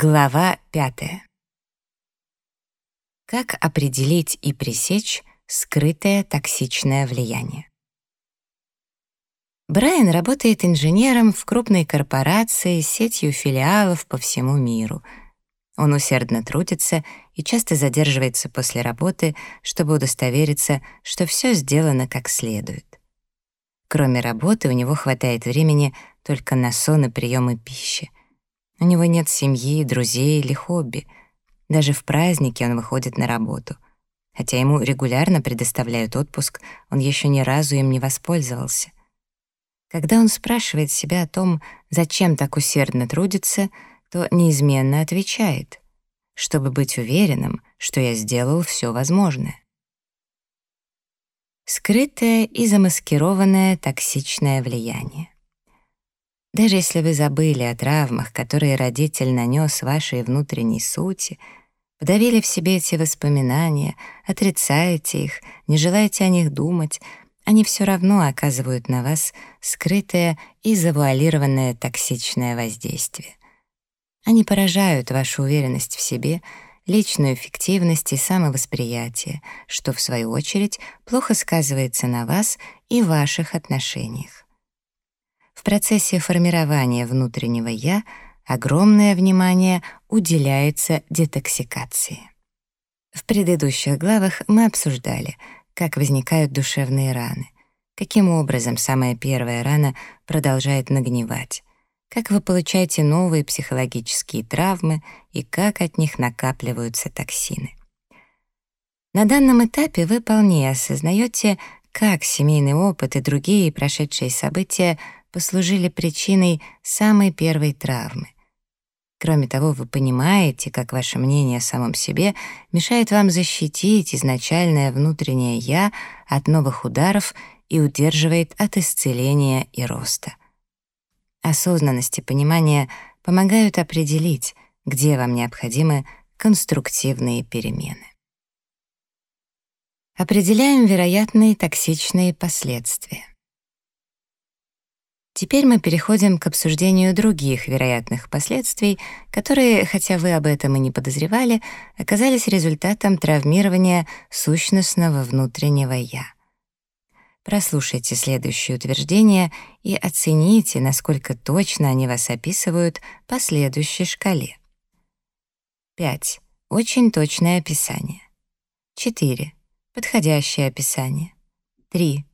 Глава пятая. Как определить и пресечь скрытое токсичное влияние? Брайан работает инженером в крупной корпорации с сетью филиалов по всему миру. Он усердно трудится и часто задерживается после работы, чтобы удостовериться, что все сделано как следует. Кроме работы у него хватает времени только на сон и приемы пищи — у него нет семьи, друзей или хобби. Даже в праздники он выходит на работу. Хотя ему регулярно предоставляют отпуск, он еще ни разу им не воспользовался. Когда он спрашивает себя о том, зачем так усердно трудится, то неизменно отвечает, чтобы быть уверенным, что я сделал все возможное. Скрытое и замаскированное токсичное влияние. Даже если вы забыли о травмах, которые родитель нанес вашей внутренней сути, подавили в себе эти воспоминания, отрицаете их, не желаете о них думать, они все равно оказывают на вас скрытое и завуалированное токсичное воздействие. Они поражают вашу уверенность в себе, личную эффективность и самовосприятие, что, в свою очередь, плохо сказывается на вас и ваших отношениях. В процессе формирования внутреннего «я» огромное внимание уделяется детоксикации. В предыдущих главах мы обсуждали, как возникают душевные раны, каким образом самая первая рана продолжает нагнивать, как вы получаете новые психологические травмы и как от них накапливаются токсины. На данном этапе вы вполне осознаете, как семейный опыт и другие прошедшие события послужили причиной самой первой травмы. Кроме того, вы понимаете, как ваше мнение о самом себе мешает вам защитить изначальное внутреннее «я» от новых ударов и удерживает от исцеления и роста. Осознанность и понимание помогают определить, где вам необходимы конструктивные перемены. Определяем вероятные токсичные последствия. Теперь мы переходим к обсуждению других вероятных последствий, которые, хотя вы об этом и не подозревали, оказались результатом травмирования сущностного внутреннего «я». Прослушайте следующие утверждения и оцените, насколько точно они вас описывают по следующей шкале. 5. Очень точное описание. 4. Подходящее описание. 3.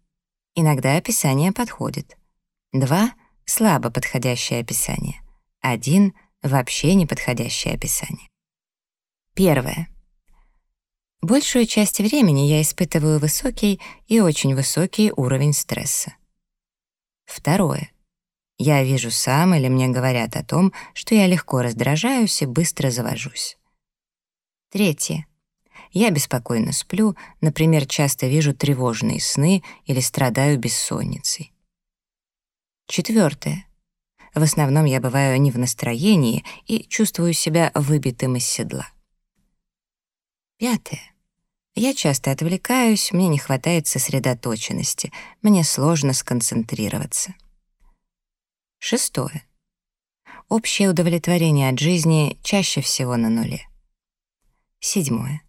Иногда описание подходит. 2 — слабо подходящее описание. 1 — вообще неподходящее описание. Первое. Большую часть времени я испытываю высокий и очень высокий уровень стресса. Второе. Я вижу сам или мне говорят о том, что я легко раздражаюсь и быстро завожусь. Третье. Я беспокойно сплю, например, часто вижу тревожные сны или страдаю бессонницей. Четвертое. В основном я бываю не в настроении и чувствую себя выбитым из седла. Пятое. Я часто отвлекаюсь, мне не хватает сосредоточенности, мне сложно сконцентрироваться. Шестое. Общее удовлетворение от жизни чаще всего на нуле. Седьмое.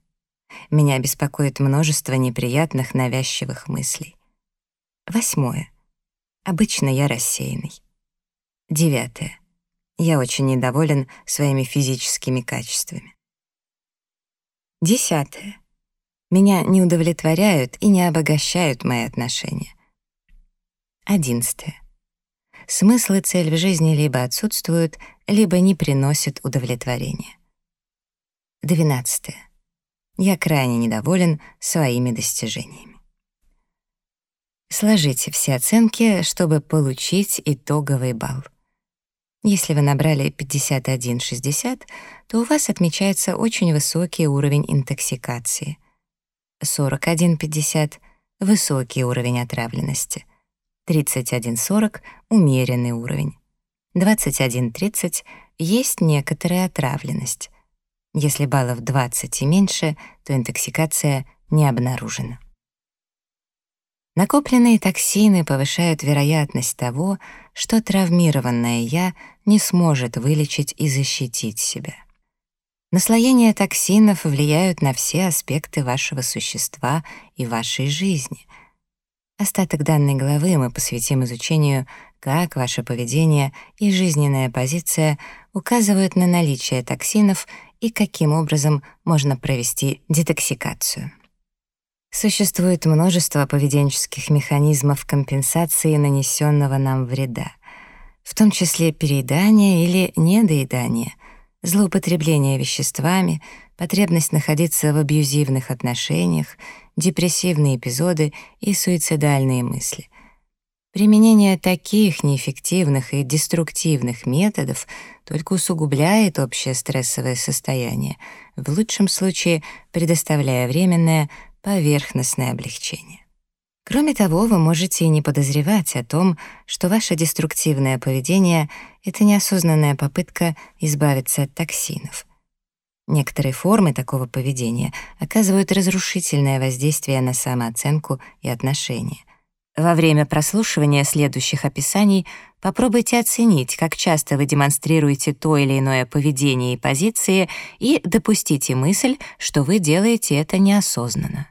Меня беспокоит множество неприятных навязчивых мыслей. Восьмое. Обычно я рассеянный. Девятое. Я очень недоволен своими физическими качествами. Десятое. Меня не удовлетворяют и не обогащают мои отношения. Одиннадцатое. Смысл и цель в жизни либо отсутствуют, либо не приносят удовлетворения. Двенадцатое. Я крайне недоволен своими достижениями. Сложите все оценки, чтобы получить итоговый балл. Если вы набрали 51-60, то у вас отмечается очень высокий уровень интоксикации. 41-50 — высокий уровень отравленности. 31-40 — умеренный уровень. 21-30 — есть некоторая отравленность. Если баллов 20 и меньше, то интоксикация не обнаружена. Накопленные токсины повышают вероятность того, что травмированное «я» не сможет вылечить и защитить себя. Наслоения токсинов влияют на все аспекты вашего существа и вашей жизни. Остаток данной главы мы посвятим изучению, как ваше поведение и жизненная позиция указывают на наличие токсинов и каким образом можно провести детоксикацию. Существует множество поведенческих механизмов компенсации нанесенного нам вреда, в том числе переедание или недоедание — злоупотребление веществами, потребность находиться в абьюзивных отношениях, депрессивные эпизоды и суицидальные мысли. Применение таких неэффективных и деструктивных методов только усугубляет общее стрессовое состояние, в лучшем случае предоставляя временное поверхностное облегчение. Кроме того, вы можете и не подозревать о том, что ваше деструктивное поведение — это неосознанная попытка избавиться от токсинов. Некоторые формы такого поведения оказывают разрушительное воздействие на самооценку и отношения. Во время прослушивания следующих описаний попробуйте оценить, как часто вы демонстрируете то или иное поведение и позиции, и допустите мысль, что вы делаете это неосознанно.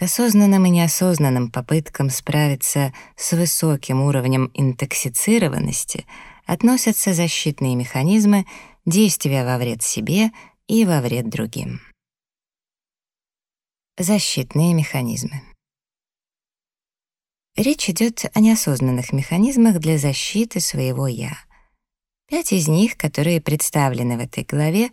К осознанным и неосознанным попыткам справиться с высоким уровнем интоксицированности относятся защитные механизмы, действия во вред себе и во вред другим. Защитные механизмы. Речь идет о неосознанных механизмах для защиты своего «я». Пять из них, которые представлены в этой главе,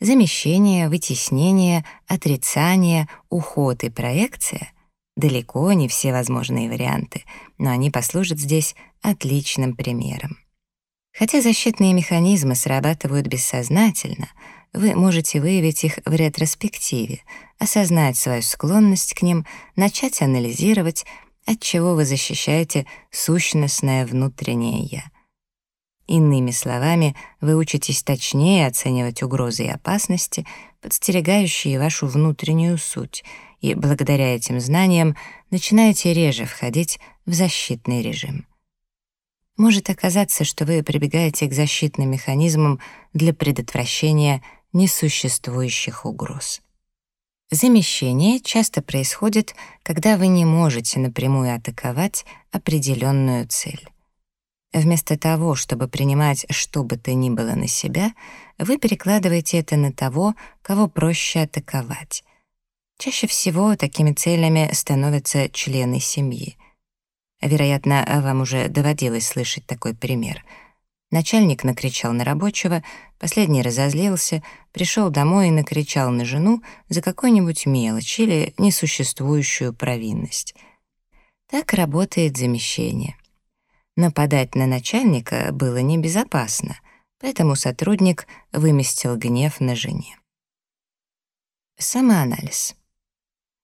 замещение, вытеснение, отрицание, уход и проекция — далеко не все возможные варианты, но они послужат здесь отличным примером. Хотя защитные механизмы срабатывают бессознательно, вы можете выявить их в ретроспективе, осознать свою склонность к ним, начать анализировать, от чего вы защищаете сущностное внутреннее «я». Иными словами, вы учитесь точнее оценивать угрозы и опасности, подстерегающие вашу внутреннюю суть, и благодаря этим знаниям начинаете реже входить в защитный режим. Может оказаться, что вы прибегаете к защитным механизмам для предотвращения несуществующих угроз. Замещение часто происходит, когда вы не можете напрямую атаковать определенную цель. Вместо того, чтобы принимать что бы то ни было на себя, вы перекладываете это на того, кого проще атаковать. Чаще всего такими целями становятся члены семьи. Вероятно, вам уже доводилось слышать такой пример. Начальник накричал на рабочего, последний разозлился, пришел домой и накричал на жену за какую-нибудь мелочь или несуществующую провинность. Так работает замещение — Нападать на начальника было небезопасно, поэтому сотрудник выместил гнев на жене. Самоанализ.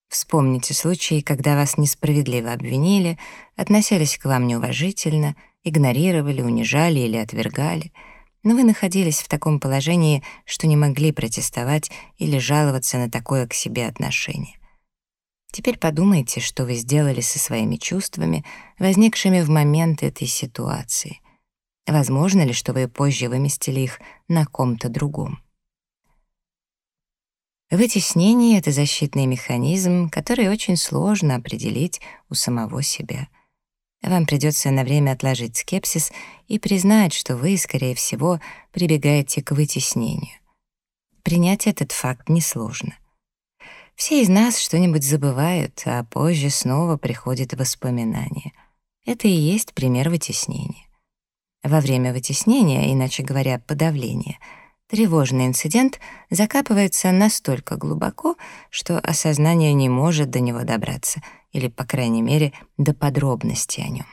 Вспомните случаи, когда вас несправедливо обвинили, относились к вам неуважительно, игнорировали, унижали или отвергали, но вы находились в таком положении, что не могли протестовать или жаловаться на такое к себе отношение. Теперь подумайте, что вы сделали со своими чувствами, возникшими в момент этой ситуации. Возможно ли, что вы позже выместили их на ком-то другом? Вытеснение — это защитный механизм, который очень сложно определить у самого себя. Вам придется на время отложить скепсис и признать, что вы, скорее всего, прибегаете к вытеснению. Принять этот факт несложно. Все из нас что-нибудь забывают, а позже снова приходит воспоминание. Это и есть пример вытеснения. Во время вытеснения, иначе говоря, подавления, тревожный инцидент закапывается настолько глубоко, что осознание не может до него добраться, или, по крайней мере, до подробностей о нем.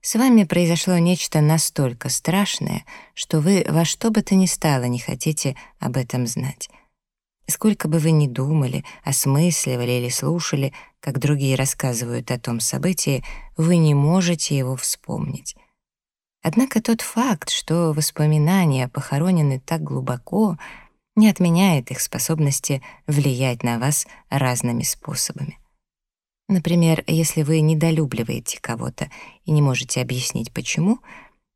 С вами произошло нечто настолько страшное, что вы во что бы то ни стало не хотите об этом знать. Сколько бы вы ни думали, осмысливали или слушали, как другие рассказывают о том событии, вы не можете его вспомнить. Однако тот факт, что воспоминания похоронены так глубоко, не отменяет их способности влиять на вас разными способами. Например, если вы недолюбливаете кого-то и не можете объяснить почему,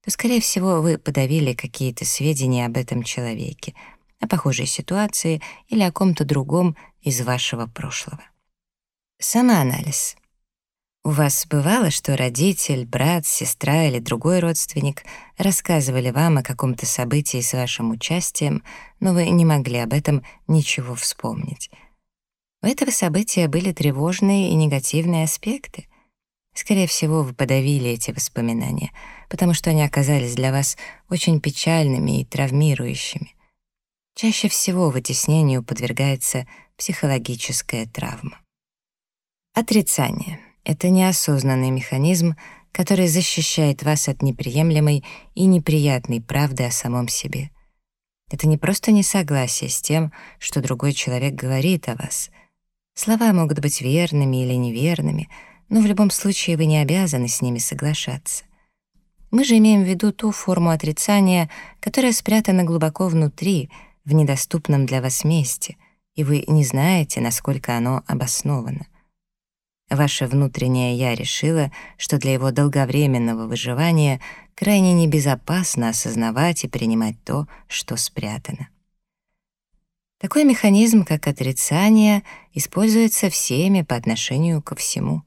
то, скорее всего, вы подавили какие-то сведения об этом человеке — о похожей ситуации или о ком-то другом из вашего прошлого. Самоанализ. У вас бывало, что родитель, брат, сестра или другой родственник рассказывали вам о каком-то событии с вашим участием, но вы не могли об этом ничего вспомнить. У этого события были тревожные и негативные аспекты. Скорее всего, вы подавили эти воспоминания, потому что они оказались для вас очень печальными и травмирующими. Чаще всего вытеснению подвергается психологическая травма. Отрицание. Это неосознанный механизм, который защищает вас от неприемлемой и неприятной правды о самом себе. Это не просто несогласие с тем, что другой человек говорит о вас. Слова могут быть верными или неверными, но в любом случае вы не обязаны с ними соглашаться. Мы же имеем в виду ту форму отрицания, которая спрятана глубоко внутри, в недоступном для вас месте, и вы не знаете, насколько оно обосновано. Ваше внутреннее «я» решило, что для его долговременного выживания крайне небезопасно осознавать и принимать то, что спрятано. Такой механизм, как отрицание, используется всеми по отношению ко всему.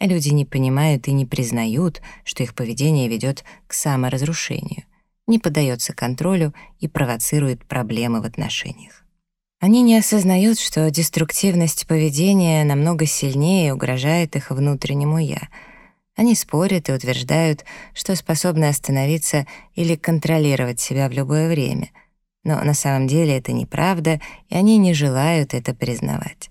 Люди не понимают и не признают, что их поведение ведет к саморазрушению, не поддается контролю и провоцирует проблемы в отношениях. Они не осознают, что деструктивность поведения намного сильнее угрожает их внутреннему «я». Они спорят и утверждают, что способны остановиться или контролировать себя в любое время. Но на самом деле это неправда, и они не желают это признавать.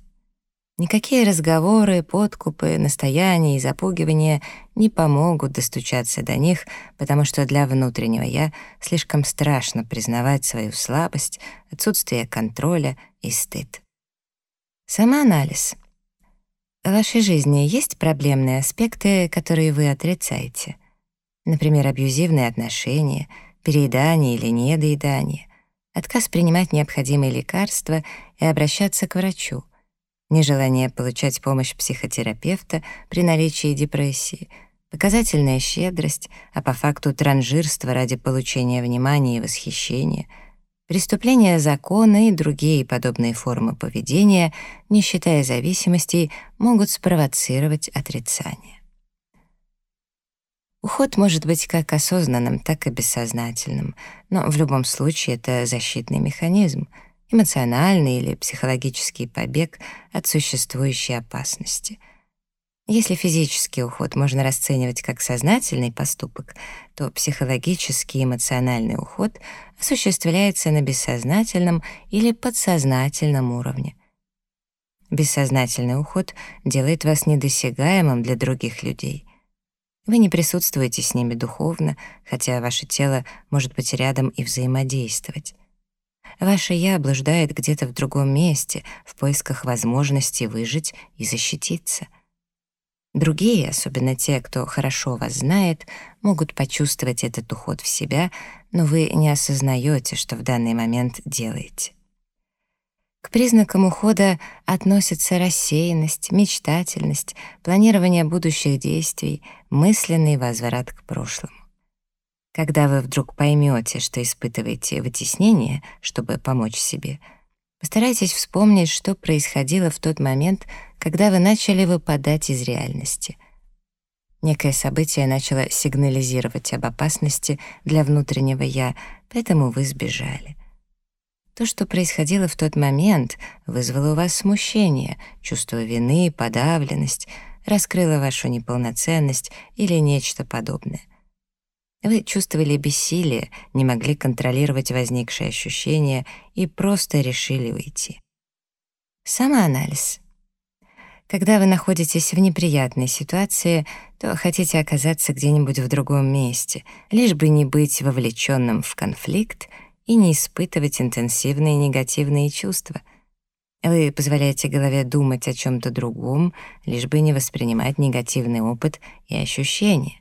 Никакие разговоры, подкупы, настояния и запугивания не помогут достучаться до них, потому что для внутреннего «я» слишком страшно признавать свою слабость, отсутствие контроля и стыд. Самоанализ. В вашей жизни есть проблемные аспекты, которые вы отрицаете? Например, абьюзивные отношения, переедание или недоедание, отказ принимать необходимые лекарства и обращаться к врачу, нежелание получать помощь психотерапевта при наличии депрессии, показательная щедрость, а по факту транжирство ради получения внимания и восхищения, преступления закона и другие подобные формы поведения, не считая зависимостей, могут спровоцировать отрицание. Уход может быть как осознанным, так и бессознательным, но в любом случае это защитный механизм — эмоциональный или психологический побег от существующей опасности. Если физический уход можно расценивать как сознательный поступок, то психологический и эмоциональный уход осуществляется на бессознательном или подсознательном уровне. Бессознательный уход делает вас недосягаемым для других людей. Вы не присутствуете с ними духовно, хотя ваше тело может быть рядом и взаимодействовать. Ваше «я» блуждает где-то в другом месте, в поисках возможности выжить и защититься. Другие, особенно те, кто хорошо вас знает, могут почувствовать этот уход в себя, но вы не осознаете, что в данный момент делаете. К признакам ухода относятся рассеянность, мечтательность, планирование будущих действий, мысленный возврат к прошлому. Когда вы вдруг поймете, что испытываете вытеснение, чтобы помочь себе, постарайтесь вспомнить, что происходило в тот момент, когда вы начали выпадать из реальности. Некое событие начало сигнализировать об опасности для внутреннего «я», поэтому вы сбежали. То, что происходило в тот момент, вызвало у вас смущение, чувство вины, подавленность, раскрыло вашу неполноценность или нечто подобное. Вы чувствовали бессилие, не могли контролировать возникшие ощущения и просто решили уйти. Самоанализ. Когда вы находитесь в неприятной ситуации, то хотите оказаться где-нибудь в другом месте, лишь бы не быть вовлеченным в конфликт и не испытывать интенсивные негативные чувства. Вы позволяете голове думать о чем-то другом, лишь бы не воспринимать негативный опыт и ощущения.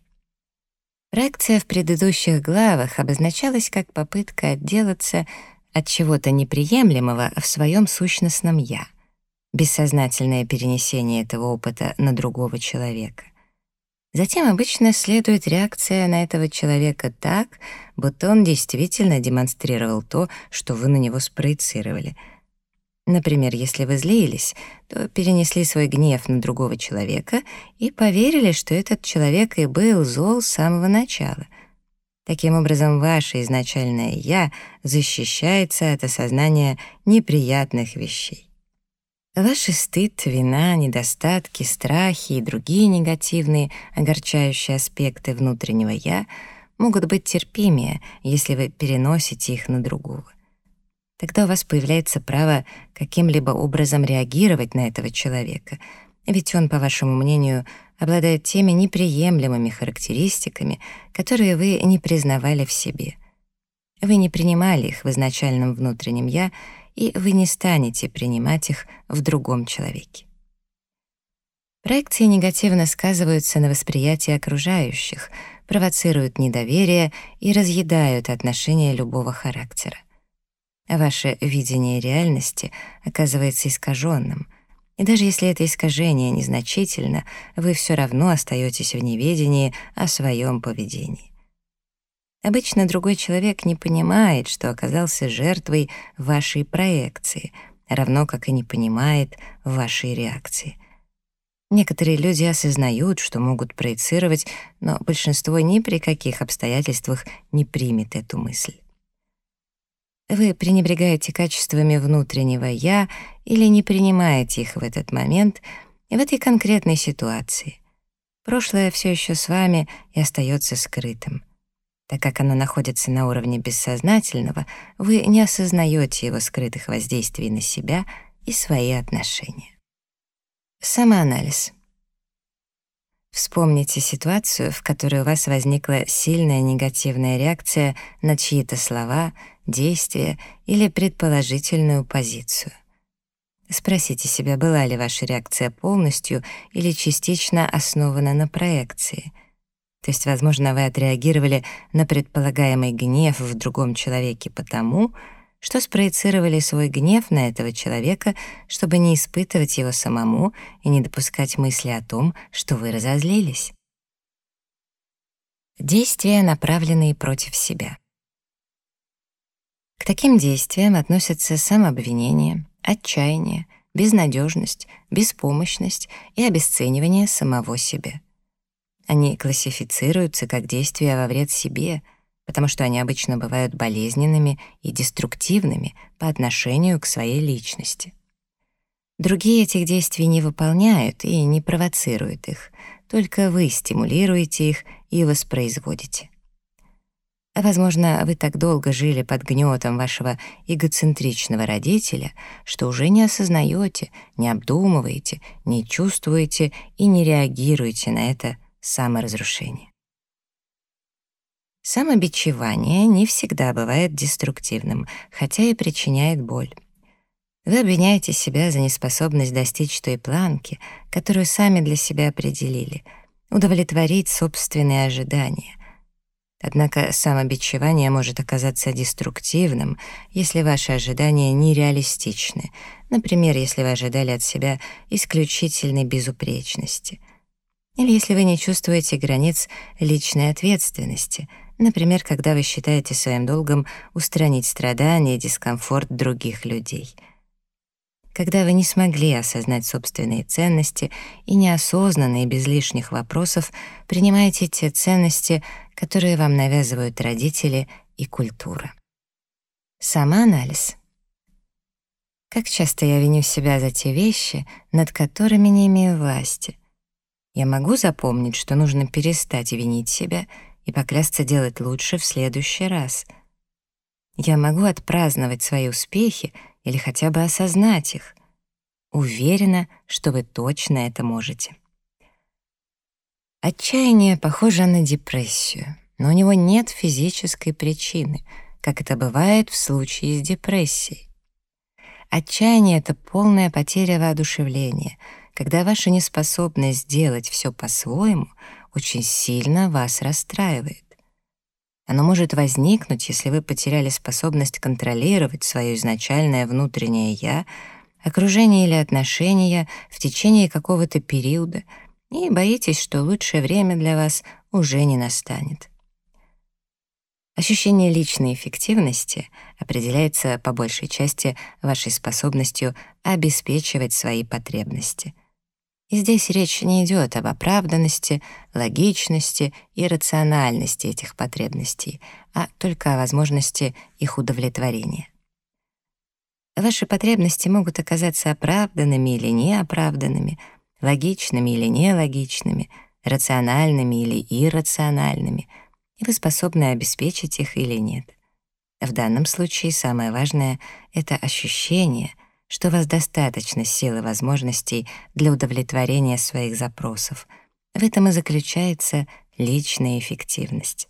Реакция в предыдущих главах обозначалась как попытка отделаться от чего-то неприемлемого в своем сущностном «я», бессознательное перенесение этого опыта на другого человека. Затем обычно следует реакция на этого человека так, будто он действительно демонстрировал то, что вы на него спроецировали. Например, если вы злились, то перенесли свой гнев на другого человека и поверили, что этот человек и был зол с самого начала. Таким образом, ваше изначальное «я» защищается от осознания неприятных вещей. Ваши стыд, вина, недостатки, страхи и другие негативные, огорчающие аспекты внутреннего «я» могут быть терпимее, если вы переносите их на другого. Тогда у вас появляется право каким-либо образом реагировать на этого человека, ведь он, по вашему мнению, обладает теми неприемлемыми характеристиками, которые вы не признавали в себе. Вы не принимали их в изначальном внутреннем «я», и вы не станете принимать их в другом человеке. Проекции негативно сказываются на восприятии окружающих, провоцируют недоверие и разъедают отношения любого характера. Ваше видение реальности оказывается искаженным, и даже если это искажение незначительно, вы все равно остаетесь в неведении о своем поведении. Обычно другой человек не понимает, что оказался жертвой вашей проекции, равно как и не понимает вашей реакции. Некоторые люди осознают, что могут проецировать, но большинство ни при каких обстоятельствах не примет эту мысль. Вы пренебрегаете качествами внутреннего «я» или не принимаете их в этот момент и в этой конкретной ситуации. Прошлое все еще с вами и остается скрытым. Так как оно находится на уровне бессознательного, вы не осознаете его скрытых воздействий на себя и свои отношения. Самоанализ. Вспомните ситуацию, в которой у вас возникла сильная негативная реакция на чьи-то слова, действия или предположительную позицию. Спросите себя, была ли ваша реакция полностью или частично основана на проекции — то есть, возможно, вы отреагировали на предполагаемый гнев в другом человеке потому, что спроецировали свой гнев на этого человека, чтобы не испытывать его самому и не допускать мысли о том, что вы разозлились. Действия, направленные против себя. К таким действиям относятся самообвинение, отчаяние, безнадежность, беспомощность и обесценивание самого себя. Они классифицируются как действия во вред себе, потому что они обычно бывают болезненными и деструктивными по отношению к своей личности. Другие этих действий не выполняют и не провоцируют их, только вы стимулируете их и воспроизводите. Возможно, вы так долго жили под гнетом вашего эгоцентричного родителя, что уже не осознаете, не обдумываете, не чувствуете и не реагируете на это саморазрушение. Самобичевание не всегда бывает деструктивным, хотя и причиняет боль. Вы обвиняете себя за неспособность достичь той планки, которую сами для себя определили, удовлетворить собственные ожидания. Однако самобичевание может оказаться деструктивным, если ваши ожидания нереалистичны, например, если вы ожидали от себя исключительной безупречности — или если вы не чувствуете границ личной ответственности, например, когда вы считаете своим долгом устранить страдания и дискомфорт других людей. Когда вы не смогли осознать собственные ценности и неосознанно и без лишних вопросов принимаете те ценности, которые вам навязывают родители и культура. Самоанализ. Как часто я виню себя за те вещи, над которыми не имею власти — я могу запомнить, что нужно перестать винить себя и поклясться делать лучше в следующий раз. Я могу отпраздновать свои успехи или хотя бы осознать их. Уверена, что вы точно это можете. Отчаяние похоже на депрессию, но у него нет физической причины, как это бывает в случае с депрессией. Отчаяние — это полная потеря воодушевления — когда ваша неспособность сделать все по-своему очень сильно вас расстраивает. Оно может возникнуть, если вы потеряли способность контролировать свое изначальное внутреннее «я», окружение или отношения в течение какого-то периода и боитесь, что лучшее время для вас уже не настанет. Ощущение личной эффективности определяется по большей части вашей способностью обеспечивать свои потребности. И здесь речь не идет об оправданности, логичности и рациональности этих потребностей, а только о возможности их удовлетворения. Ваши потребности могут оказаться оправданными или неоправданными, логичными или нелогичными, рациональными или иррациональными, и вы способны обеспечить их или нет. В данном случае самое важное — это ощущение, что у вас достаточно сил и возможностей для удовлетворения своих запросов. В этом и заключается личная эффективность.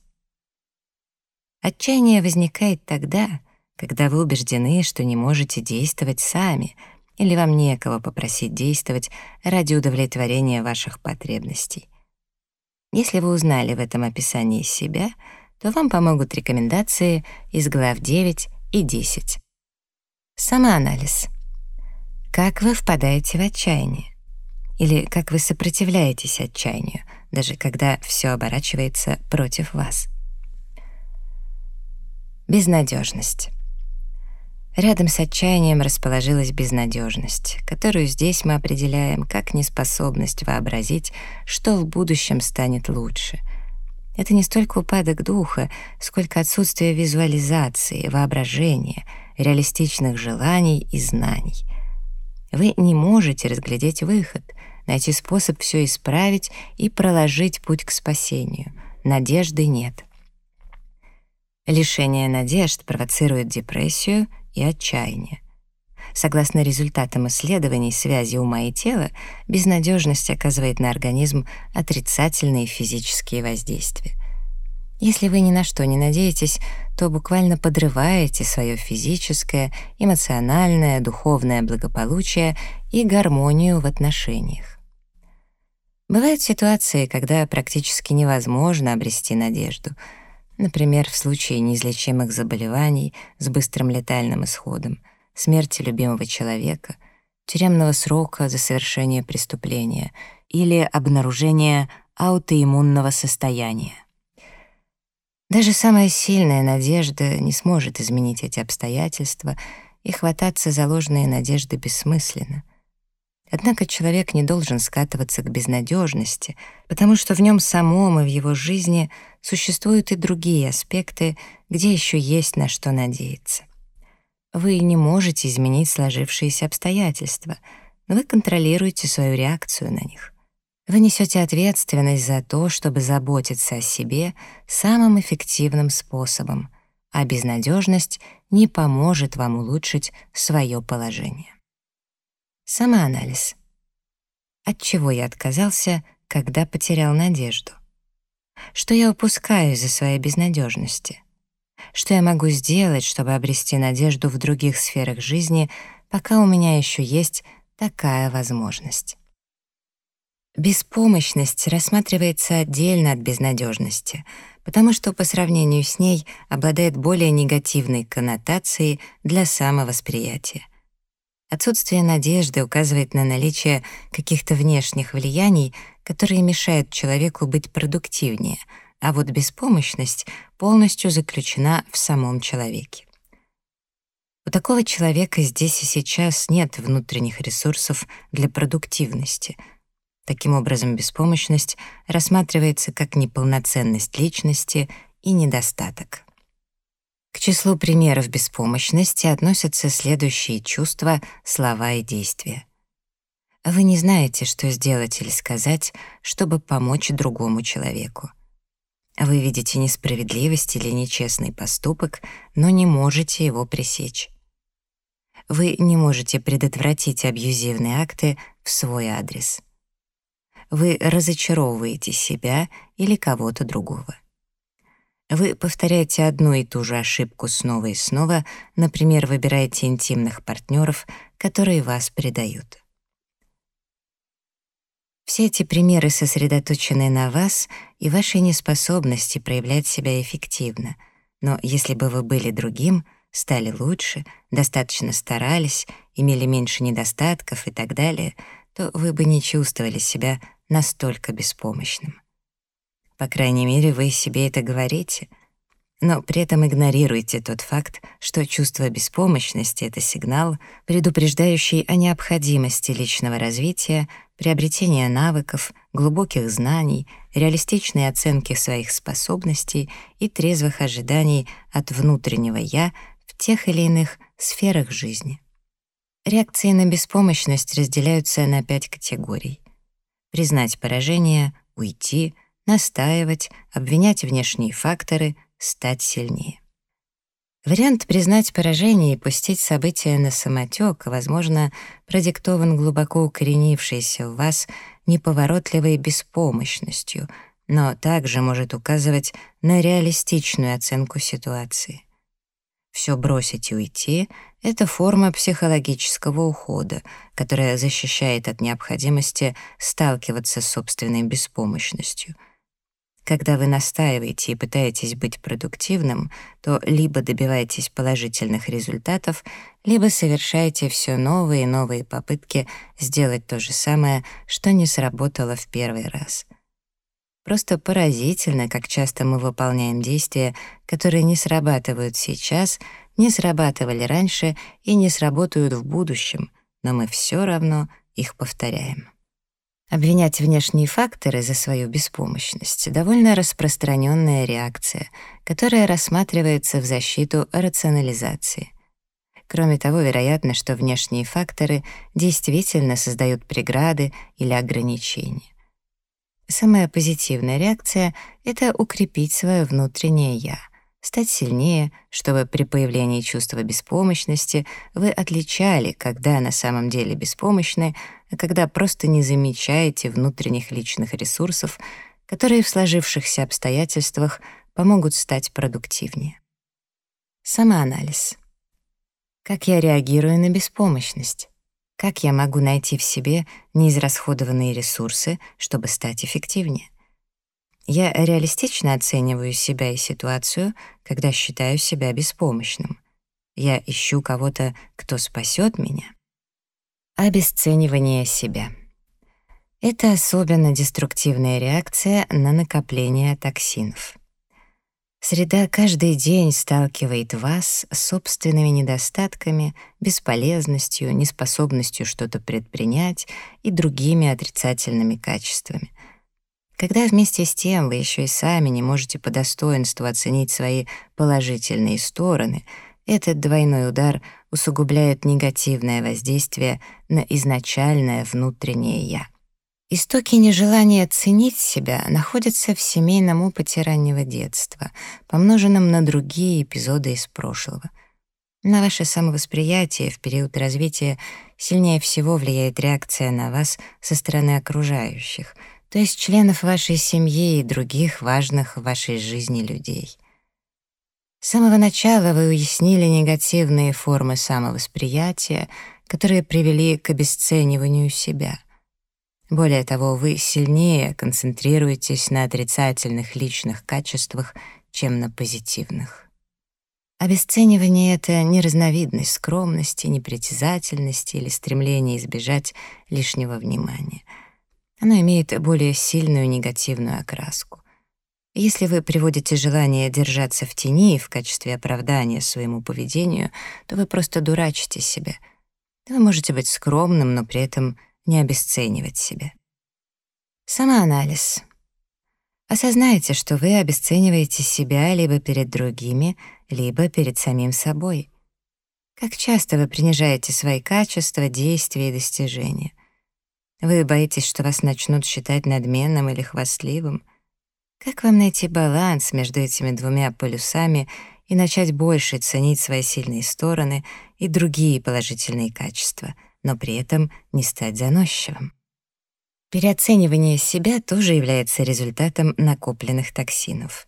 Отчаяние возникает тогда, когда вы убеждены, что не можете действовать сами — или вам некого попросить действовать ради удовлетворения ваших потребностей. Если вы узнали в этом описании себя, то вам помогут рекомендации из глав 9 и 10. Самоанализ. Как вы впадаете в отчаяние? Или как вы сопротивляетесь отчаянию, даже когда все оборачивается против вас? Безнадежность. Рядом с отчаянием расположилась безнадежность, которую здесь мы определяем как неспособность вообразить, что в будущем станет лучше. Это не столько упадок духа, сколько отсутствие визуализации, воображения, реалистичных желаний и знаний. Вы не можете разглядеть выход, найти способ все исправить и проложить путь к спасению. Надежды нет. Лишение надежд провоцирует депрессию — и отчаяние. Согласно результатам исследований связи ума и тела, безнадежность оказывает на организм отрицательные физические воздействия. Если вы ни на что не надеетесь, то буквально подрываете свое физическое, эмоциональное, духовное благополучие и гармонию в отношениях. Бывают ситуации, когда практически невозможно обрести надежду — Например, в случае неизлечимых заболеваний с быстрым летальным исходом, смерти любимого человека, тюремного срока за совершение преступления или обнаружения аутоиммунного состояния. Даже самая сильная надежда не сможет изменить эти обстоятельства, и хвататься за ложные надежды бессмысленно. Однако человек не должен скатываться к безнадежности, потому что в нем самом и в его жизни существуют и другие аспекты, где еще есть на что надеяться. Вы не можете изменить сложившиеся обстоятельства, но вы контролируете свою реакцию на них. Вы несете ответственность за то, чтобы заботиться о себе самым эффективным способом, а безнадежность не поможет вам улучшить свое положение. Самоанализ. От чего я отказался, когда потерял надежду? Что я упускаю из-за своей безнадежности? Что я могу сделать, чтобы обрести надежду в других сферах жизни, пока у меня еще есть такая возможность? Беспомощность рассматривается отдельно от безнадежности, потому что по сравнению с ней обладает более негативной коннотацией для самовосприятия — Отсутствие надежды указывает на наличие каких-то внешних влияний, которые мешают человеку быть продуктивнее, а вот беспомощность полностью заключена в самом человеке. У такого человека здесь и сейчас нет внутренних ресурсов для продуктивности. Таким образом, беспомощность рассматривается как неполноценность личности и недостаток. К числу примеров беспомощности относятся следующие чувства, слова и действия. Вы не знаете, что сделать или сказать, чтобы помочь другому человеку. Вы видите несправедливость или нечестный поступок, но не можете его пресечь. Вы не можете предотвратить абьюзивные акты в свой адрес. Вы разочаровываете себя или кого-то другого. Вы повторяете одну и ту же ошибку снова и снова, например, выбираете интимных партнеров, которые вас предают. Все эти примеры сосредоточены на вас и вашей неспособности проявлять себя эффективно. Но если бы вы были другим, стали лучше, достаточно старались, имели меньше недостатков и так далее, то вы бы не чувствовали себя настолько беспомощным. По крайней мере, вы себе это говорите. Но при этом игнорируйте тот факт, что чувство беспомощности — это сигнал, предупреждающий о необходимости личного развития, приобретения навыков, глубоких знаний, реалистичной оценки своих способностей и трезвых ожиданий от внутреннего «я» в тех или иных сферах жизни. Реакции на беспомощность разделяются на пять категорий. Признать поражение, уйти, настаивать, обвинять внешние факторы, стать сильнее. Вариант признать поражение и пустить события на самотек, возможно, продиктован глубоко укоренившейся в вас неповоротливой беспомощностью, но также может указывать на реалистичную оценку ситуации. Все бросить и уйти — это форма психологического ухода, которая защищает от необходимости сталкиваться с собственной беспомощностью. Когда вы настаиваете и пытаетесь быть продуктивным, то либо добиваетесь положительных результатов, либо совершаете все новые и новые попытки сделать то же самое, что не сработало в первый раз — Просто поразительно, как часто мы выполняем действия, которые не срабатывают сейчас, не срабатывали раньше и не сработают в будущем, но мы все равно их повторяем. Обвинять внешние факторы за свою беспомощность — довольно распространенная реакция, которая рассматривается в защиту рационализации. Кроме того, вероятно, что внешние факторы действительно создают преграды или ограничения. Самая позитивная реакция — это укрепить свое внутреннее «я», стать сильнее, чтобы при появлении чувства беспомощности вы отличали, когда на самом деле беспомощны, а когда просто не замечаете внутренних личных ресурсов, которые в сложившихся обстоятельствах помогут стать продуктивнее. Самоанализ. Как я реагирую на беспомощность? Как я могу найти в себе неизрасходованные ресурсы, чтобы стать эффективнее? Я реалистично оцениваю себя и ситуацию, когда считаю себя беспомощным. Я ищу кого-то, кто спасет меня. Обесценивание себя. Это особенно деструктивная реакция на накопление токсинов. Среда каждый день сталкивает вас с собственными недостатками, бесполезностью, неспособностью что-то предпринять и другими отрицательными качествами. Когда вместе с тем вы еще и сами не можете по достоинству оценить свои положительные стороны, этот двойной удар усугубляет негативное воздействие на изначальное внутреннее «я». Истоки нежелания ценить себя находятся в семейном опыте раннего детства, помноженном на другие эпизоды из прошлого. На ваше самовосприятие в период развития сильнее всего влияет реакция на вас со стороны окружающих, то есть членов вашей семьи и других важных в вашей жизни людей. С самого начала вы уяснили негативные формы самовосприятия, которые привели к обесцениванию себя — более того, вы сильнее концентрируетесь на отрицательных личных качествах, чем на позитивных. Обесценивание — это не разновидность скромности, непритязательности или стремления избежать лишнего внимания. Оно имеет более сильную негативную окраску. Если вы приводите желание держаться в тени в качестве оправдания своему поведению, то вы просто дурачите себя. Вы можете быть скромным, но при этом не обесценивать себя. Самоанализ. Осознайте, что вы обесцениваете себя либо перед другими, либо перед самим собой. Как часто вы принижаете свои качества, действия и достижения? Вы боитесь, что вас начнут считать надменным или хвастливым? Как вам найти баланс между этими двумя полюсами и начать больше ценить свои сильные стороны и другие положительные качества — но при этом не стать заносчивым. Переоценивание себя тоже является результатом накопленных токсинов.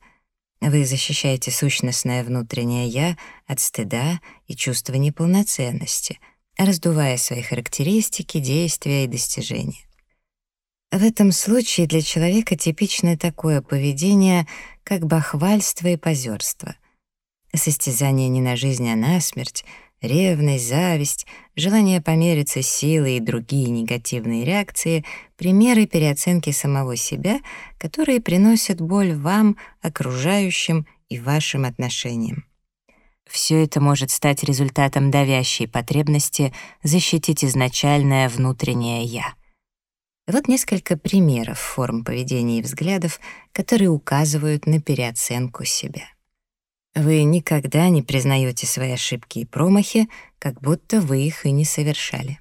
Вы защищаете сущностное внутреннее «я» от стыда и чувства неполноценности, раздувая свои характеристики, действия и достижения. В этом случае для человека типично такое поведение, как бахвальство и позерство. Состязание не на жизнь, а на смерть — ревность, зависть, желание помериться силой и другие негативные реакции — примеры переоценки самого себя, которые приносят боль вам, окружающим и вашим отношениям. Все это может стать результатом давящей потребности защитить изначальное внутреннее «я». Вот несколько примеров форм поведения и взглядов, которые указывают на переоценку себя. Вы никогда не признаете свои ошибки и промахи, как будто вы их и не совершали.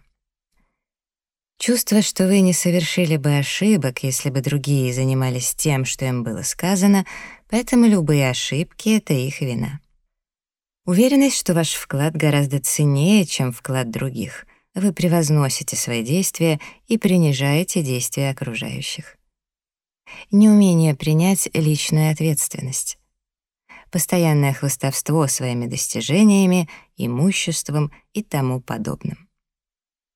Чувство, что вы не совершили бы ошибок, если бы другие занимались тем, что им было сказано, поэтому любые ошибки — это их вина. Уверенность, что ваш вклад гораздо ценнее, чем вклад других. Вы превозносите свои действия и принижаете действия окружающих. Неумение принять личную ответственность. Постоянное хвастовство своими достижениями, имуществом и тому подобным.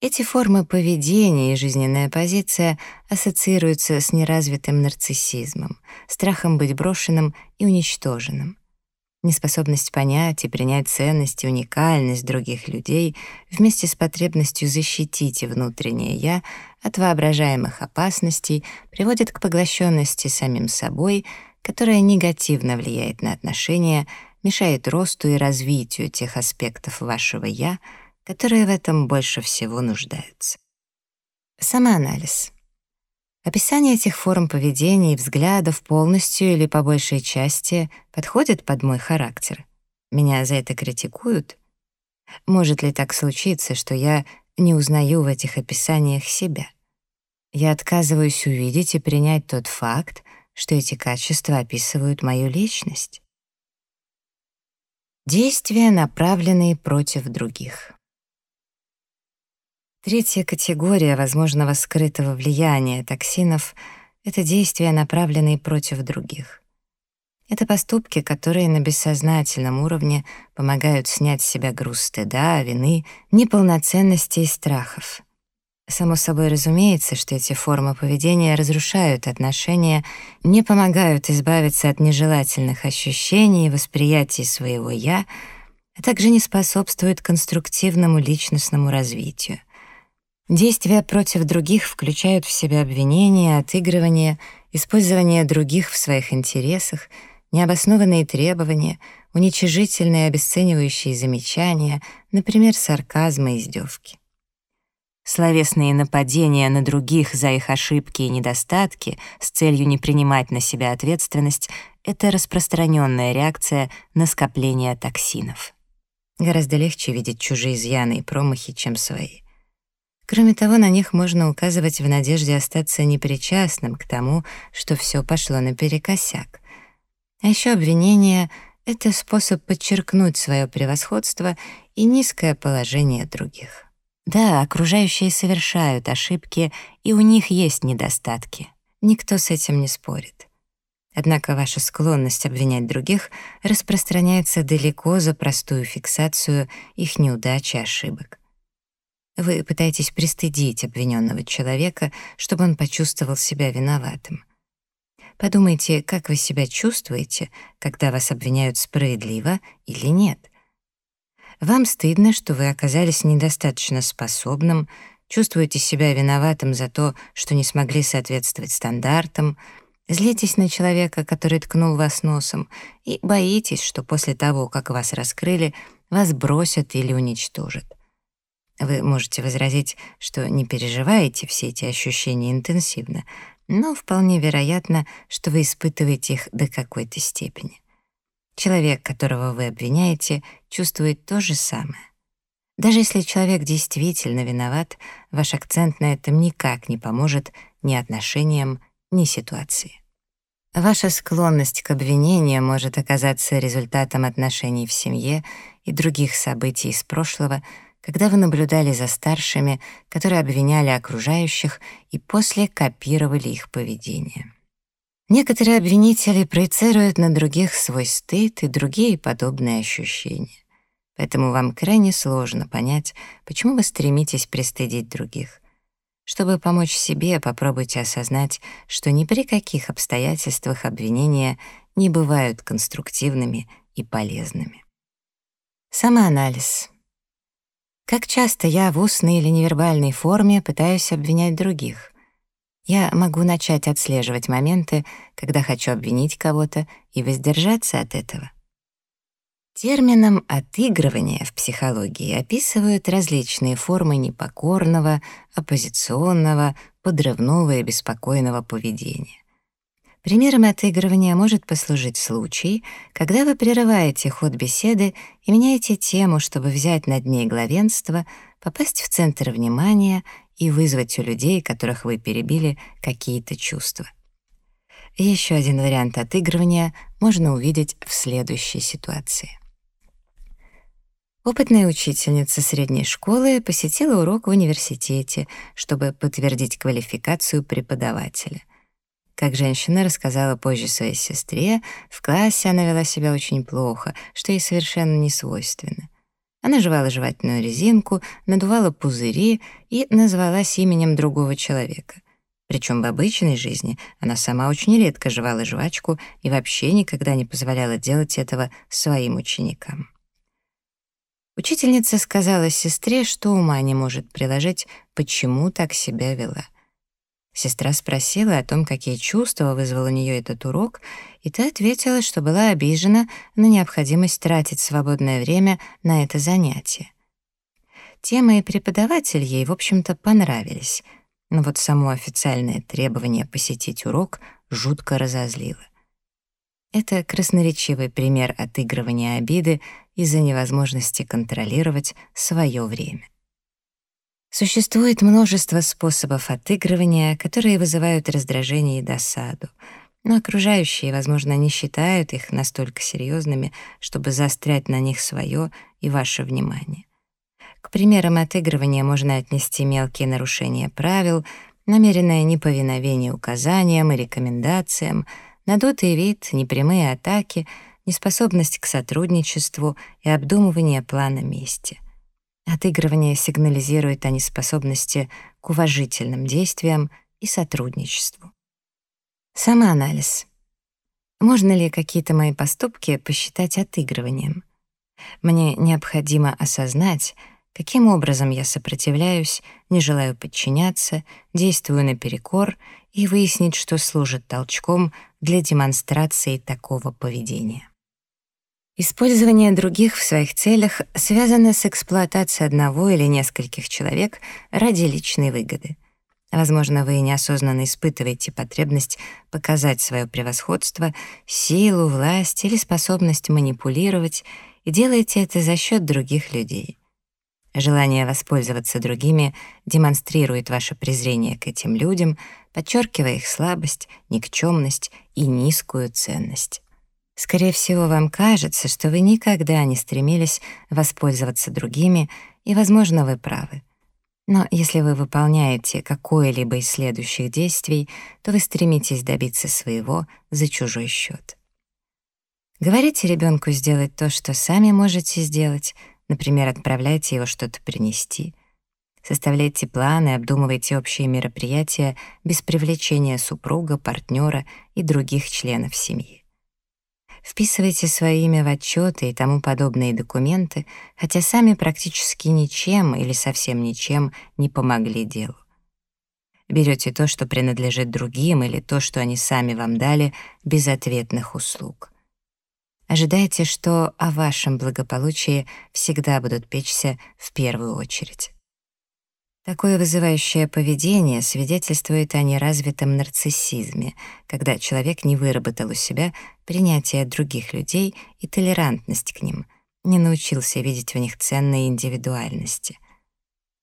Эти формы поведения и жизненная позиция ассоциируются с неразвитым нарциссизмом, страхом быть брошенным и уничтоженным неспособность понять и принять ценность и уникальность других людей вместе с потребностью защитить внутреннее «я» от воображаемых опасностей приводит к поглощенности самим собой, которая негативно влияет на отношения, мешает росту и развитию тех аспектов вашего «я», которые в этом больше всего нуждаются. Самоанализ. Описание этих форм поведения и взглядов полностью или по большей части подходит под мой характер. Меня за это критикуют. Может ли так случиться, что я не узнаю в этих описаниях себя? Я отказываюсь увидеть и принять тот факт, что эти качества описывают мою личность. Действия, направленные против других. Третья категория возможного скрытого влияния токсинов — это действия, направленные против других. Это поступки, которые на бессознательном уровне помогают снять с себя груз стыда, вины, неполноценности и страхов. Само собой разумеется, что эти формы поведения разрушают отношения, не помогают избавиться от нежелательных ощущений и восприятия своего «я», а также не способствуют конструктивному личностному развитию — Действия против других включают в себя обвинения, отыгрывание, использование других в своих интересах, необоснованные требования, уничижительные обесценивающие замечания, например, сарказм и издевки. Словесные нападения на других за их ошибки и недостатки с целью не принимать на себя ответственность — это распространенная реакция на скопление токсинов. Гораздо легче видеть чужие изъяны и промахи, чем свои. Кроме того, на них можно указывать в надежде остаться непричастным к тому, что все пошло наперекосяк. А еще обвинение — это способ подчеркнуть свое превосходство и низкое положение других. Да, окружающие совершают ошибки, и у них есть недостатки. Никто с этим не спорит. Однако ваша склонность обвинять других распространяется далеко за простую фиксацию их неудач и ошибок. Вы пытаетесь пристыдить обвиненного человека, чтобы он почувствовал себя виноватым. Подумайте, как вы себя чувствуете, когда вас обвиняют справедливо или нет. Вам стыдно, что вы оказались недостаточно способным, чувствуете себя виноватым за то, что не смогли соответствовать стандартам, злитесь на человека, который ткнул вас носом, и боитесь, что после того, как вас раскрыли, вас бросят или уничтожат. Вы можете возразить, что не переживаете все эти ощущения интенсивно, но вполне вероятно, что вы испытываете их до какой-то степени. Человек, которого вы обвиняете, чувствует то же самое. Даже если человек действительно виноват, ваш акцент на этом никак не поможет ни отношениям, ни ситуации. Ваша склонность к обвинению может оказаться результатом отношений в семье и других событий из прошлого, когда вы наблюдали за старшими, которые обвиняли окружающих и после копировали их поведение. Некоторые обвинители проецируют на других свой стыд и другие подобные ощущения. Поэтому вам крайне сложно понять, почему вы стремитесь пристыдить других. Чтобы помочь себе, попробуйте осознать, что ни при каких обстоятельствах обвинения не бывают конструктивными и полезными. Самоанализ — Как часто я в устной или невербальной форме пытаюсь обвинять других? Я могу начать отслеживать моменты, когда хочу обвинить кого-то, и воздержаться от этого. Термином «отыгрывание» в психологии описывают различные формы непокорного, оппозиционного, подрывного и беспокойного поведения. Примером отыгрывания может послужить случай, когда вы прерываете ход беседы и меняете тему, чтобы взять над ней главенство, попасть в центр внимания и вызвать у людей, которых вы перебили, какие-то чувства. Еще один вариант отыгрывания можно увидеть в следующей ситуации. Опытная учительница средней школы посетила урок в университете, чтобы подтвердить квалификацию преподавателя. Как женщина рассказала позже своей сестре, в классе она вела себя очень плохо, что ей совершенно не свойственно. Она жевала жевательную резинку, надувала пузыри и назвалась именем другого человека. Причем в обычной жизни она сама очень редко жевала жвачку и вообще никогда не позволяла делать этого своим ученикам. Учительница сказала сестре, что ума не может приложить, почему так себя вела. Сестра спросила о том, какие чувства вызвал у нее этот урок, и та ответила, что была обижена на необходимость тратить свободное время на это занятие. Тема и преподаватель ей, в общем-то, понравились, но вот само официальное требование посетить урок жутко разозлило. Это красноречивый пример отыгрывания обиды из-за невозможности контролировать свое время. Существует множество способов отыгрывания, которые вызывают раздражение и досаду, но окружающие, возможно, не считают их настолько серьезными, чтобы заострять на них свое и ваше внимание. К примерам отыгрывания можно отнести мелкие нарушения правил, намеренное неповиновение указаниям и рекомендациям, надутый вид, непрямые атаки, неспособность к сотрудничеству и обдумывание плана мести. Отыгрывание сигнализирует о неспособности к уважительным действиям и сотрудничеству. Самоанализ. Можно ли какие-то мои поступки посчитать отыгрыванием? Мне необходимо осознать, каким образом я сопротивляюсь, не желаю подчиняться, действую наперекор и выяснить, что служит толчком для демонстрации такого поведения. Использование других в своих целях связано с эксплуатацией одного или нескольких человек ради личной выгоды. Возможно, вы неосознанно испытываете потребность показать свое превосходство, силу, власть или способность манипулировать и делаете это за счет других людей. Желание воспользоваться другими демонстрирует ваше презрение к этим людям, подчеркивая их слабость, никчемность и низкую ценность. Скорее всего, вам кажется, что вы никогда не стремились воспользоваться другими, и, возможно, вы правы. Но если вы выполняете какое-либо из следующих действий, то вы стремитесь добиться своего за чужой счет. Говорите ребенку сделать то, что сами можете сделать, например, отправляйте его что-то принести. Составляйте планы, обдумывайте общие мероприятия без привлечения супруга, партнера и других членов семьи. Вписывайте свое имя в отчеты и тому подобные документы, хотя сами практически ничем или совсем ничем не помогли делу. Берете то, что принадлежит другим, или то, что они сами вам дали, без ответных услуг. Ожидайте, что о вашем благополучии всегда будут печься в первую очередь. Такое вызывающее поведение свидетельствует о неразвитом нарциссизме, когда человек не выработал у себя принятие других людей и толерантность к ним, не научился видеть в них ценные индивидуальности.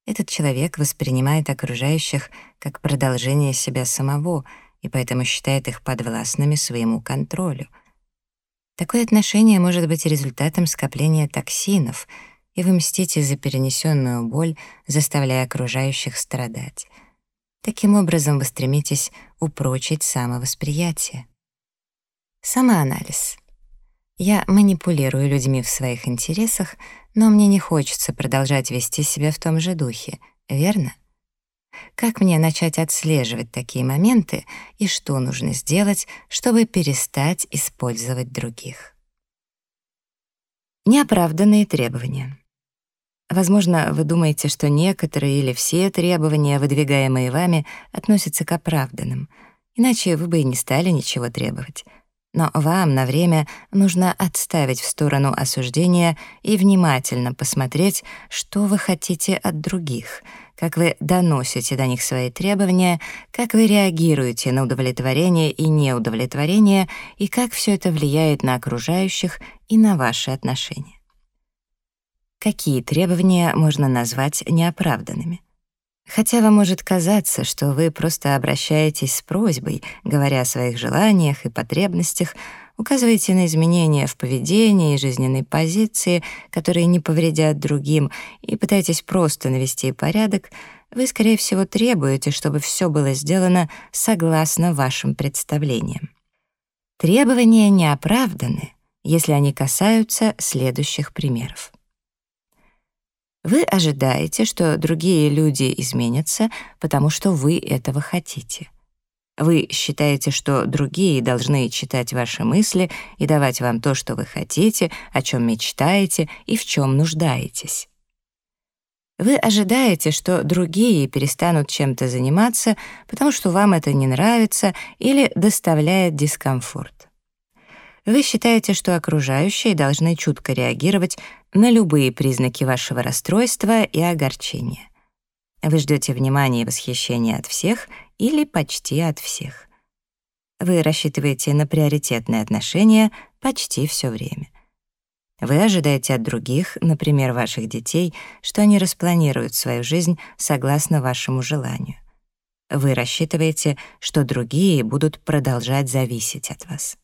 Этот человек воспринимает окружающих как продолжение себя самого и поэтому считает их подвластными своему контролю. Такое отношение может быть результатом скопления токсинов — и вы мстите за перенесенную боль, заставляя окружающих страдать. Таким образом вы стремитесь упрочить самовосприятие. Самоанализ. Я манипулирую людьми в своих интересах, но мне не хочется продолжать вести себя в том же духе, верно? Как мне начать отслеживать такие моменты и что нужно сделать, чтобы перестать использовать других? Неоправданные требования. Возможно, вы думаете, что некоторые или все требования, выдвигаемые вами, относятся к оправданным, иначе вы бы и не стали ничего требовать. Но вам на время нужно отставить в сторону осуждения и внимательно посмотреть, что вы хотите от других, как вы доносите до них свои требования, как вы реагируете на удовлетворение и неудовлетворение, и как все это влияет на окружающих и на ваши отношения. Какие требования можно назвать неоправданными? Хотя вам может казаться, что вы просто обращаетесь с просьбой, говоря о своих желаниях и потребностях, указываете на изменения в поведении и жизненной позиции, которые не повредят другим, и пытаетесь просто навести порядок, вы, скорее всего, требуете, чтобы все было сделано согласно вашим представлениям. Требования не оправданы, если они касаются следующих примеров. Вы ожидаете, что другие люди изменятся, потому что вы этого хотите. Вы считаете, что другие должны читать ваши мысли и давать вам то, что вы хотите, о чем мечтаете и в чем нуждаетесь. Вы ожидаете, что другие перестанут чем-то заниматься, потому что вам это не нравится или доставляет дискомфорт. Вы считаете, что окружающие должны чутко реагировать на любые признаки вашего расстройства и огорчения. Вы ждете внимания и восхищения от всех или почти от всех. Вы рассчитываете на приоритетные отношения почти все время. Вы ожидаете от других, например, ваших детей, что они распланируют свою жизнь согласно вашему желанию. Вы рассчитываете, что другие будут продолжать зависеть от вас.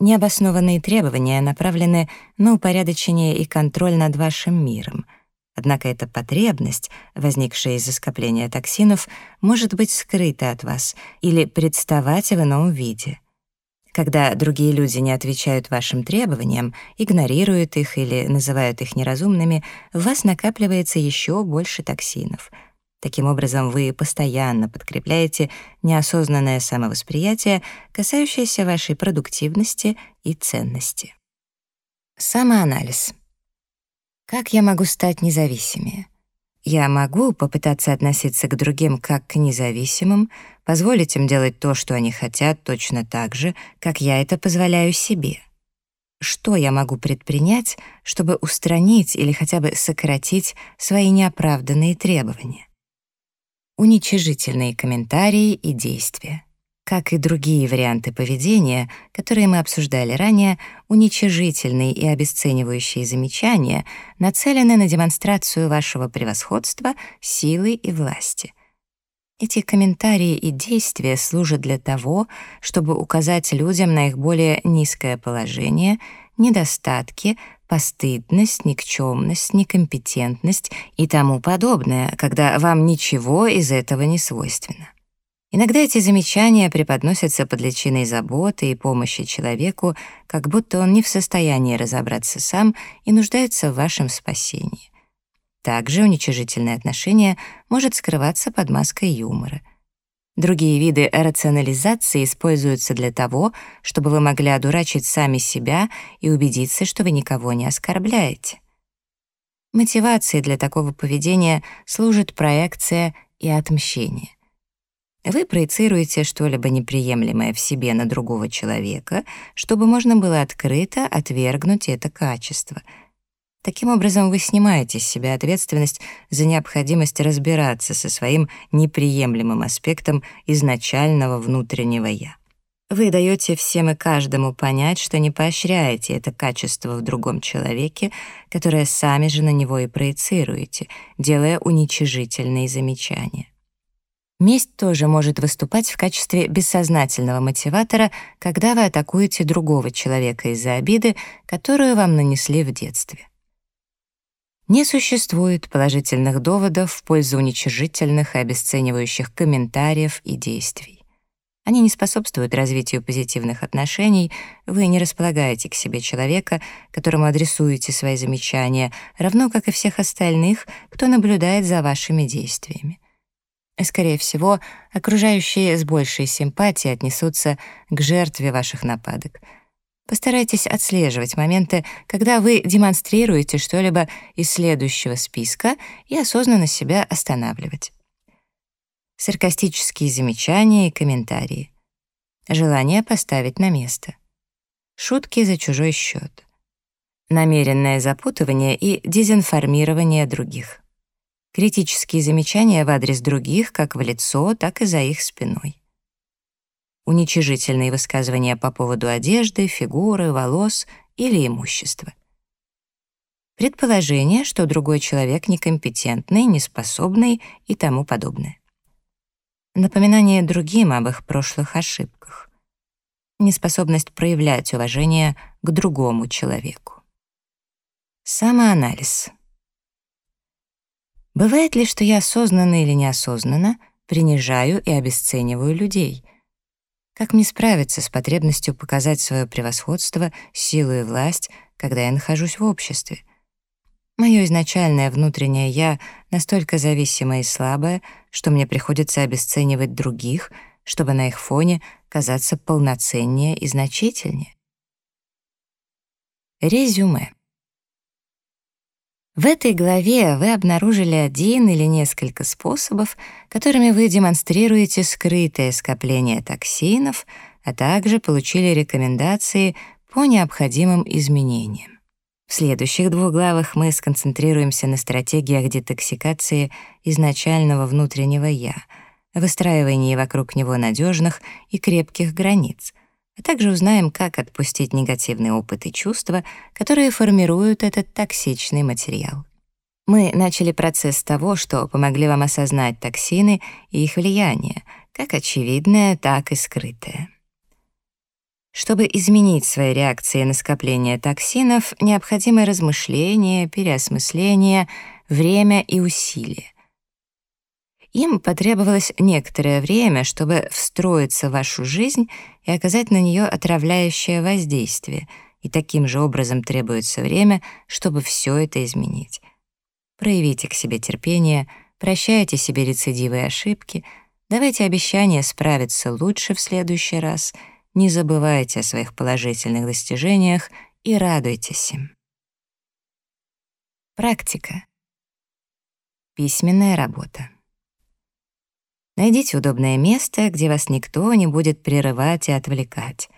Необоснованные требования направлены на упорядочение и контроль над вашим миром. Однако эта потребность, возникшая из-за скопления токсинов, может быть скрыта от вас или представать в ином виде. Когда другие люди не отвечают вашим требованиям, игнорируют их или называют их неразумными, в вас накапливается еще больше токсинов — Таким образом, вы постоянно подкрепляете неосознанное самовосприятие, касающееся вашей продуктивности и ценности. Самоанализ. Как я могу стать независимее? Я могу попытаться относиться к другим как к независимым, позволить им делать то, что они хотят, точно так же, как я это позволяю себе. Что я могу предпринять, чтобы устранить или хотя бы сократить свои неоправданные требования? уничижительные комментарии и действия. Как и другие варианты поведения, которые мы обсуждали ранее, уничижительные и обесценивающие замечания нацелены на демонстрацию вашего превосходства, силы и власти. Эти комментарии и действия служат для того, чтобы указать людям на их более низкое положение, недостатки, постыдность, никчемность, некомпетентность и тому подобное, когда вам ничего из этого не свойственно. Иногда эти замечания преподносятся под личиной заботы и помощи человеку, как будто он не в состоянии разобраться сам и нуждается в вашем спасении. Также уничижительное отношение может скрываться под маской юмора — Другие виды рационализации используются для того, чтобы вы могли одурачить сами себя и убедиться, что вы никого не оскорбляете. Мотивацией для такого поведения служит проекция и отмщение. Вы проецируете что-либо неприемлемое в себе на другого человека, чтобы можно было открыто отвергнуть это качество — Таким образом, вы снимаете с себя ответственность за необходимость разбираться со своим неприемлемым аспектом изначального внутреннего «я». Вы даете всем и каждому понять, что не поощряете это качество в другом человеке, которое сами же на него и проецируете, делая уничижительные замечания. Месть тоже может выступать в качестве бессознательного мотиватора, когда вы атакуете другого человека из-за обиды, которую вам нанесли в детстве. Не существует положительных доводов в пользу уничижительных и обесценивающих комментариев и действий. Они не способствуют развитию позитивных отношений, вы не располагаете к себе человека, которому адресуете свои замечания, равно как и всех остальных, кто наблюдает за вашими действиями. Скорее всего, окружающие с большей симпатией отнесутся к жертве ваших нападок — Постарайтесь отслеживать моменты, когда вы демонстрируете что-либо из следующего списка и осознанно себя останавливать. Саркастические замечания и комментарии. Желание поставить на место. Шутки за чужой счет. Намеренное запутывание и дезинформирование других. Критические замечания в адрес других как в лицо, так и за их спиной уничижительные высказывания по поводу одежды, фигуры, волос или имущества. Предположение, что другой человек некомпетентный, неспособный и тому подобное. Напоминание другим об их прошлых ошибках. Неспособность проявлять уважение к другому человеку. Самоанализ. Бывает ли, что я осознанно или неосознанно принижаю и обесцениваю людей — как мне справиться с потребностью показать свое превосходство, силу и власть, когда я нахожусь в обществе? Мое изначальное внутреннее «я» настолько зависимое и слабое, что мне приходится обесценивать других, чтобы на их фоне казаться полноценнее и значительнее. Резюме. В этой главе вы обнаружили один или несколько способов, которыми вы демонстрируете скрытое скопление токсинов, а также получили рекомендации по необходимым изменениям. В следующих двух главах мы сконцентрируемся на стратегиях детоксикации изначального внутреннего «я», выстраивании вокруг него надежных и крепких границ — а также узнаем, как отпустить негативные опыты и чувства, которые формируют этот токсичный материал. Мы начали процесс с того, что помогли вам осознать токсины и их влияние, как очевидное, так и скрытое. Чтобы изменить свои реакции на скопление токсинов, необходимы размышления, переосмысление, время и усилия. Им потребовалось некоторое время, чтобы встроиться в вашу жизнь и оказать на нее отравляющее воздействие, и таким же образом требуется время, чтобы все это изменить. Проявите к себе терпение, прощайте себе рецидивы и ошибки, давайте обещание справиться лучше в следующий раз, не забывайте о своих положительных достижениях и радуйтесь им. Практика. Письменная работа. Найдите удобное место, где вас никто не будет прерывать и отвлекать.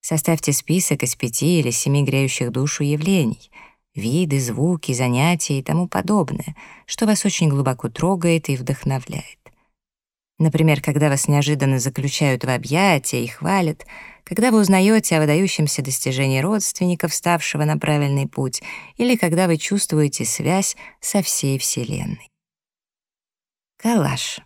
Составьте список из пяти или семи греющих душу явлений, виды, звуки, занятия и тому подобное, что вас очень глубоко трогает и вдохновляет. Например, когда вас неожиданно заключают в объятия и хвалят, когда вы узнаете о выдающемся достижении родственника, вставшего на правильный путь, или когда вы чувствуете связь со всей Вселенной. Калаш.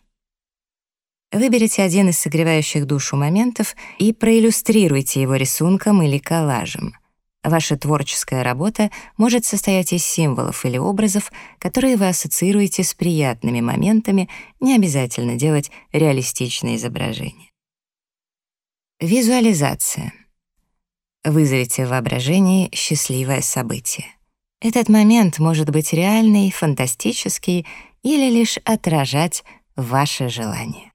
Выберите один из согревающих душу моментов и проиллюстрируйте его рисунком или коллажем. Ваша творческая работа может состоять из символов или образов, которые вы ассоциируете с приятными моментами, не обязательно делать реалистичное изображение. Визуализация. Вызовите в воображении счастливое событие. Этот момент может быть реальный, фантастический или лишь отражать ваше желание.